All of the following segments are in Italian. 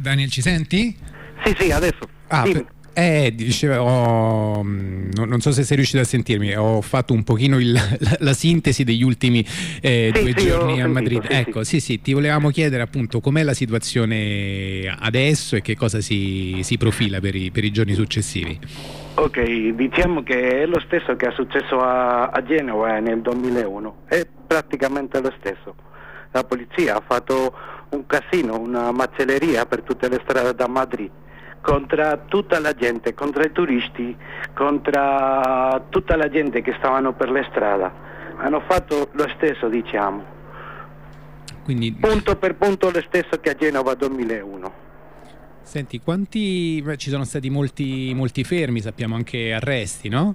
Daniel, ci senti? Sì, sì, adesso. Ah, per- eh, dicevo, ho- non, non so se sei riuscito a sentirmi, ho fatto un pochino il- la, la sintesi degli ultimi eh, Sì, due sì, giorni a sentito, Madrid. sì, ecco, sì, sì, ti volevamo chiedere appunto com'è la situazione adesso e che cosa si, si profila per i, per i giorni successivi. Ok, diciamo che è lo stesso che è successo a, a Genova nel 2001, è praticamente lo stesso. La polizia ha fatto un casino, una macelleria per tutte le strade da Madrid, contro tutta la gente, contro i turisti, contro tutta la gente che stavano per le strade. Hanno fatto lo stesso, diciamo, Quindi, punto per punto lo stesso che a Genova 2001. senti, quanti beh, ci sono stati molti, molti fermi, sappiamo anche arresti, no?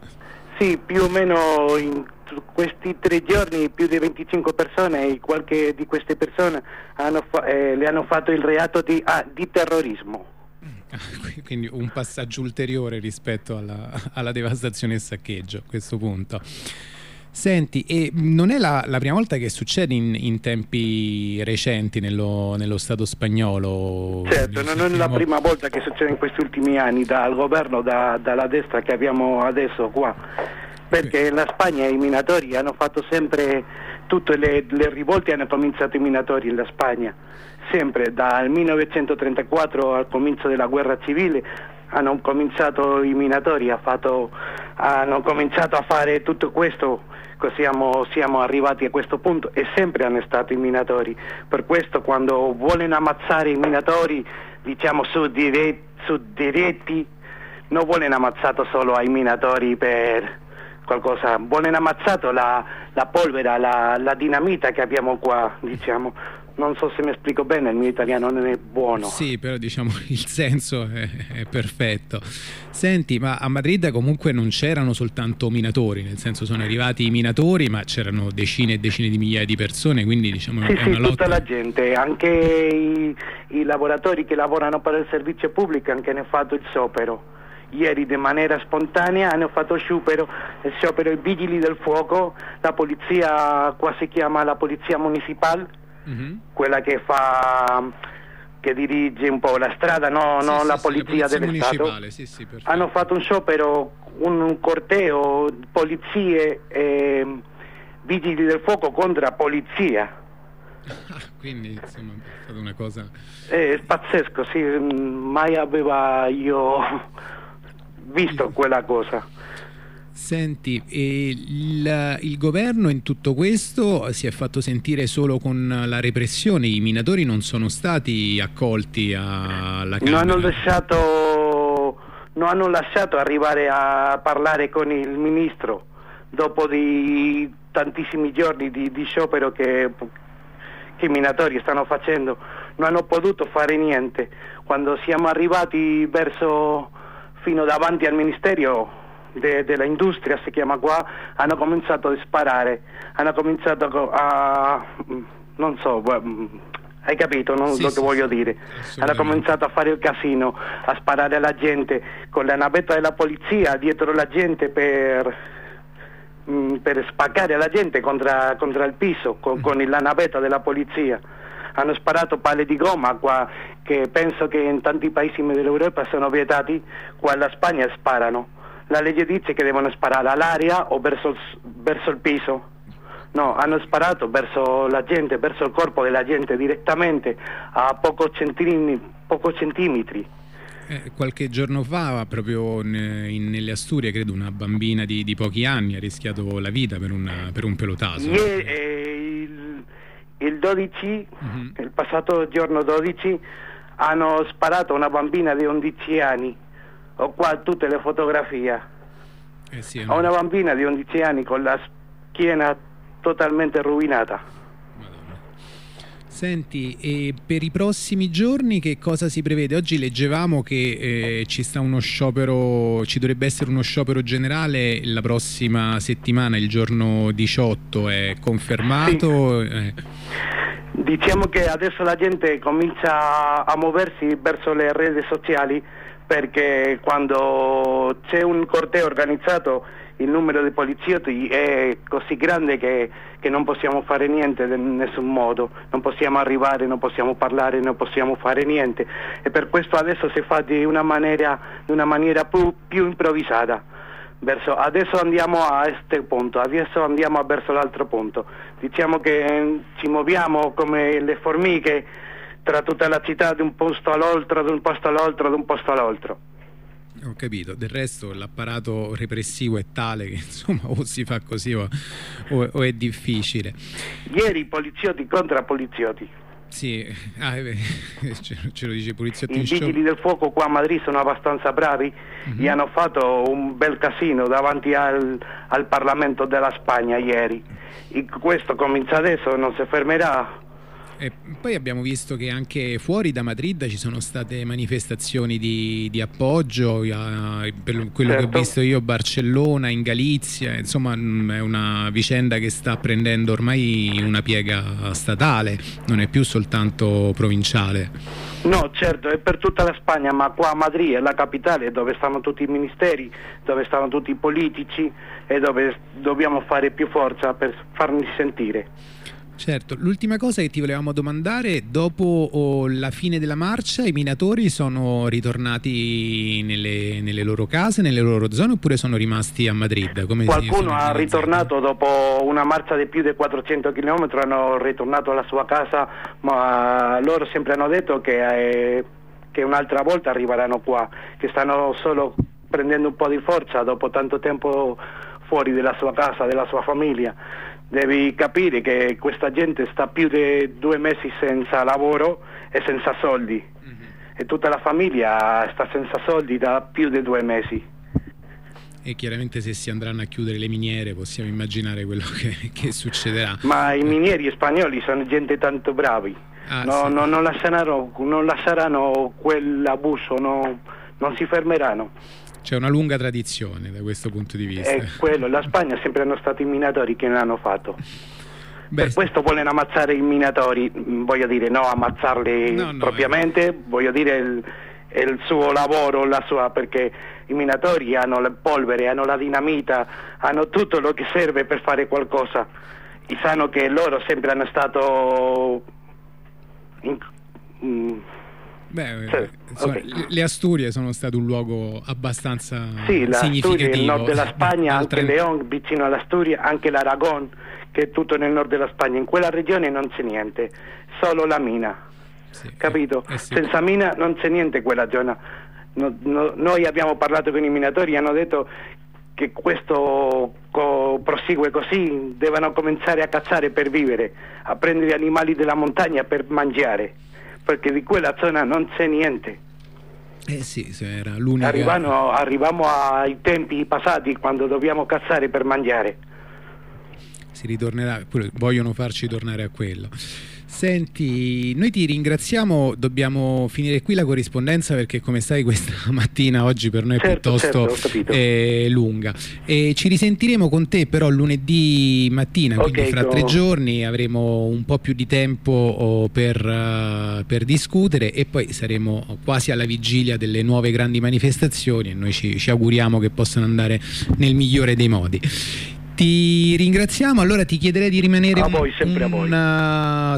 Sì, più o meno in questi tre giorni più di 25 persone e qualche di queste persone hanno eh, le hanno fatto il reato di, ah, di terrorismo. Quindi un passaggio ulteriore rispetto alla, alla devastazione e saccheggio a questo punto. Senti, e non è la, la prima volta che succede in, in tempi recenti nello, nello Stato spagnolo? Certo, non è la prima volta che succede in questi ultimi anni dal governo, da- dalla destra che abbiamo adesso qua, perché la Spagna i minatori hanno fatto sempre, tutte le, le rivolte hanno cominciato i minatori in la Spagna, sempre dal 1934 al comincio della guerra civile hanno cominciato i minatori, ha fatto- hanno cominciato a fare tutto questo, siamo, siamo arrivati a questo punto e sempre hanno stato i minatori. Per questo quando vogliono ammazzare i minatori, diciamo su, dire- su diretti, non vogliono ammazzato solo ai minatori per qualcosa, vogliono ammazzato la, la polvere, la, la dinamita che abbiamo qua, diciamo. Non so se mi esplico bene, il mio italiano non è buono. Sì, però diciamo il senso è, è perfetto. Senti, ma a Madrid comunque non c'erano soltanto minatori, nel senso sono arrivati i minatori, ma c'erano decine e decine di migliaia di persone, quindi diciamo Sì, è sì, una lotta. tutta la gente, anche i, i lavoratori che lavorano per il servizio pubblico anche hanno fatto il sciopero. Ieri di maniera spontanea hanno fatto sciopero, sciopero i vigili del fuoco, la polizia, qua si chiama la polizia municipale, Mhm. quella che fa, che dirige un po' la strada, no, Sì, no sì, la sì, polizia dello Stato. municipale, sì, sì, perfetto. Hanno fatto un sciopero, un, un corteo, polizie e vigili del fuoco contro la polizia. Quindi insomma è stata una cosa È pazzesco, sì, mm, mai aveva io visto quella cosa. Senti, il, il governo in tutto questo si è fatto sentire solo con la repressione, i minatori non sono stati accolti alla Non Camera. hanno lasciato, non hanno lasciato arrivare a parlare con il ministro dopo di tantissimi giorni di, di sciopero che, che i minatori stanno facendo. Non hanno potuto fare niente. Quando siamo arrivati verso fino davanti al ministero de- dell'industria, si chiama qua, hanno cominciato a sparare, hanno cominciato a, non so, mm, hai capito no? Sì, lo sì, che voglio sì, dire? Hanno cominciato a fare il casino, a sparare alla gente con la navetta della polizia dietro la gente per, mm, per spaccare la gente contro, contro il piso con, con la navetta della polizia. Hanno sparato palle di gomma qua, che penso che in tanti paesi dell'Europa sono vietati, qua alla Spagna sparano. La legge dice che devono sparare all'aria o verso verso il piso. No, hanno sparato verso la gente, verso il corpo della gente direttamente a poco, centimetri. Eh, qualche giorno fa, proprio in- in- nelle Asturie, credo una bambina di, di pochi anni ha rischiato la vita per, una- per un pelotaso. Ieri, eh, il, il 12, Mhm. il passato giorno 12, hanno sparato a una bambina di 11 anni. Ho qua tutte le fotografie. Eh sì, A una bambina di 11 anni con la schiena totalmente rovinata. Madonna. Senti, e per i prossimi giorni che cosa si prevede? Oggi leggevamo che eh, ci sta uno sciopero, ci dovrebbe essere uno sciopero generale la prossima settimana, il giorno 18, è confermato? Eh, Diciamo che adesso la gente comincia a muoversi verso le reti sociali perché quando c'è un corteo organizzato il numero di poliziotti è così grande che, che, non possiamo fare niente in nessun modo, non possiamo arrivare, non possiamo parlare, non possiamo fare niente e per questo adesso si fa di una maniera, di una maniera più, più improvvisata. Verso, adesso andiamo a questo punto, adesso andiamo verso l'altro punto. Diciamo che ci muoviamo come le formiche tra tutta la città, di un posto all'altro, da un posto all'altro, da un posto all'altro. Ho capito, del resto l'apparato repressivo è tale che insomma o si fa così o, o, o è difficile. Ieri i poliziotti contro poliziotti. Sì, ah, ce, ce, lo dice poliziotti I vigili del fuoco qua a Madrid sono abbastanza bravi, mm-hmm. gli hanno fatto un bel casino davanti al, al Parlamento della Spagna ieri. E questo comincia adesso, non si fermerà e poi abbiamo visto che anche fuori da Madrid ci sono state manifestazioni di, di appoggio, a, per quello certo. che ho certo. visto io a Barcellona, in Galizia, insomma mm, è una vicenda che sta prendendo ormai una piega statale, non è più soltanto provinciale. No, certo, è per tutta la Spagna, ma qua a Madrid è la capitale dove stanno tutti i ministeri, dove stanno tutti i politici e dove dobbiamo fare più forza per farli sentire. Certo, l'ultima cosa che ti volevamo domandare, dopo oh, la fine della marcia i minatori sono ritornati nelle, nelle, loro case, nelle loro zone oppure sono rimasti a Madrid? Come Qualcuno ha ritornato dopo una marcia di più di 400 km, hanno ritornato alla sua casa, ma loro sempre hanno detto che, eh, che un'altra volta arriveranno qua, che stanno solo prendendo un po' di forza dopo tanto tempo fuori dalla sua casa, della sua famiglia devi capire che questa gente sta più di due mesi senza lavoro e senza soldi mm-hmm. e tutta la famiglia sta senza soldi da più di due mesi. E chiaramente se si andranno a chiudere le miniere possiamo immaginare quello che, che succederà. Ma i minieri spagnoli sono gente tanto bravi, ah, no, sì. no, non, lasceranno, non lasceranno quell'abuso, no, non si fermeranno. C'è una lunga tradizione da questo punto di vista. È quello, la Spagna sempre hanno stato i minatori che ne hanno fatto. Beh, per questo vogliono ammazzare i minatori, voglio dire, no ammazzarli no, no, propriamente, eh. voglio dire il, il, suo lavoro, la sua, perché i minatori hanno la polvere, hanno la dinamita, hanno tutto lo che serve per fare qualcosa. E sanno che loro sempre hanno stato... In, mm, Beh, sì, insomma, okay. le Asturie sono state un luogo abbastanza sì, significativo. Sì, il nord della Spagna, anche León, vicino all'Asturia, anche l'Aragon, che è tutto nel nord della Spagna. In quella regione non c'è niente, solo la mina. Sì, capito? Eh, eh sì. Senza mina non c'è niente quella zona. No, no, noi abbiamo parlato con i minatori hanno detto che questo co- prosegue così, devono cominciare a cacciare per vivere, a prendere animali della montagna per mangiare perché di quella zona non c'è niente. Eh sì, era l'unica... Arrivano, arriviamo ai tempi passati quando dobbiamo cazzare per mangiare. Si ritornerà, vogliono farci tornare a quello. Senti, noi ti ringraziamo, dobbiamo finire qui la corrispondenza perché come sai questa mattina oggi per noi è certo, piuttosto certo, eh, lunga e ci risentiremo con te però lunedì mattina, quindi okay, fra no. tre giorni avremo un po' più di tempo oh, per, uh, per, discutere e poi saremo quasi alla vigilia delle nuove grandi manifestazioni e noi ci, ci auguriamo che possano andare nel migliore dei modi. Ti ringraziamo, allora ti chiederei di rimanere a voi, un, a voi. una seconda